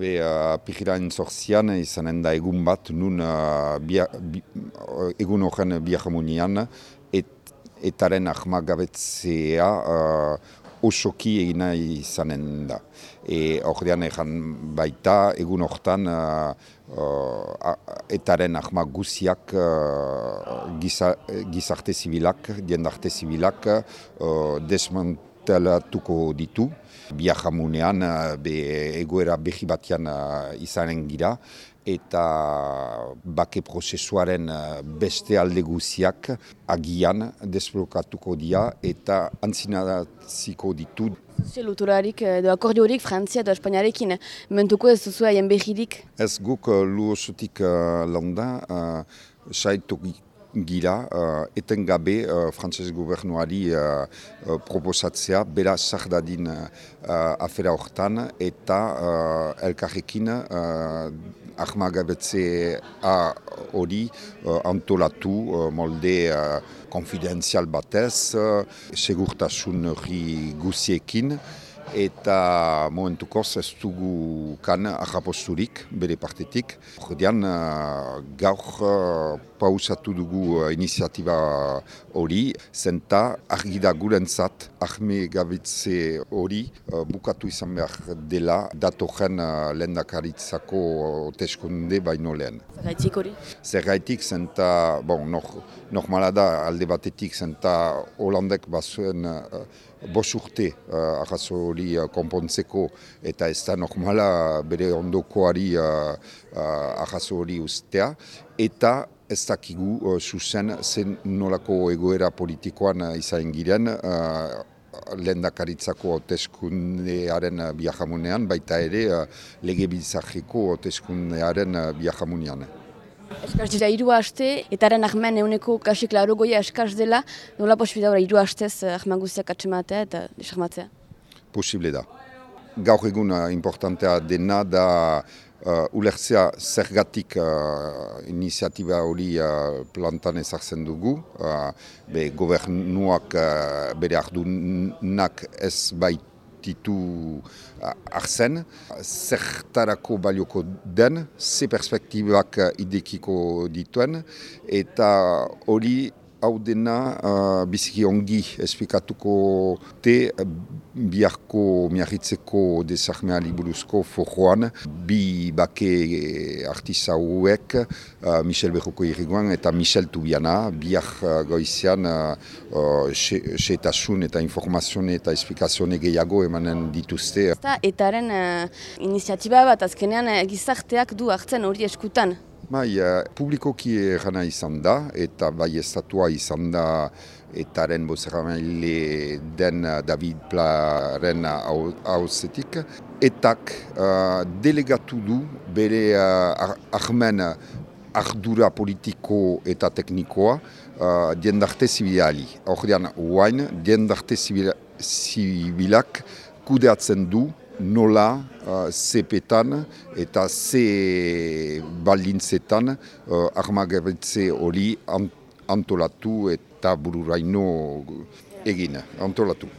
Be, uh, Pikiran zorzian izanen da egun bat, nun uh, bia, bi, egun horren biahamunian, et, etaren ahmagabetzea uh, osoki egina izanen da. E, Hordean egan baita, egun hortan uh, uh, etaren ahmak guziak uh, gizarte zibilak, diendarte zibilak uh, desmantelatuko ditu. Biajamunean, be, egoera behi batean uh, izanen gira, eta bake prozesuaren beste alde guziak agian desblokatuko dira eta antzinaziko ditu. Luturarik edo akordiorik Frantzia eta Espainiarekin mentuko ez duzu haien behirik? Ez guk luosotik uh, landa, uh, gira, uh, etengabe uh, frantzes gobernuari uh, uh, proposatzea, bera sardadin uh, afera hortan eta uh, elkarrekin uh, ahmagabetze hori uh, antolatu uh, molde uh, konfidenzial batez, uh, segurtasun hori guziekin, eta momentukoz ez dugu kan ahaposturik bere partetik. Jordian gaur pausatu dugu iniziatiba hori, zenta argida gurentzat ahme gabitze hori bukatu izan behar dela datoren lehendakaritzako teskunde baino lehen. Zergaitik hori? Zergaitik zenta, bon, normala da alde batetik zenta Holandek bazuen uh, bos urte uh, hori uh, konpontzeko eta ez da normala bere ondokoari uh, uh, ahazo hori ustea eta ez dakigu zuzen zen nolako egoera politikoan izan giren lehendakaritzako hauteskundearen biajamunean, baita ere lege bizarriko hauteskundearen biajamunean. Eskaz dira hiru haste, etaren ahmen euneko kasik laro goia eskaz dela, nola posibida hori hiru hastez ahmen guztiak atxematea eta desarmatzea? Posible da. Gaur egun uh, importantea dena da uh, ulertzea zergatik uh, iniziatiba hori uh, plantan ezartzen dugu. Uh, be, gobernuak uh, bere ardunak ez bait ditu arzen, zertarako balioko den, ze perspektibak idekiko dituen, eta hori hau dena uh, biziki ongi esplikatuko te biharko miarritzeko desarmeali buruzko forroan bi bake artisauek uh, Michel Berroko irriguan eta Michel Tubiana bihar seetasun uh, eta informazione eta esplikazione gehiago emanen dituzte. Eta etaren uh, iniziatiba bat azkenean gizarteak du hartzen hori eskutan? Bai, uh, publikoki erana izan da, eta bai estatua izan da etaren bozeramaile den David Plaren hauzetik. Etak uh, delegatu du bere uh, ahmen ardura politiko eta teknikoa uh, diendarte zibilali. Horrean, oain, diendarte zibilak kudeatzen du nola uh, eta ze baldintzetan uh, armagabetze hori antolatu eta bururaino egin, antolatu.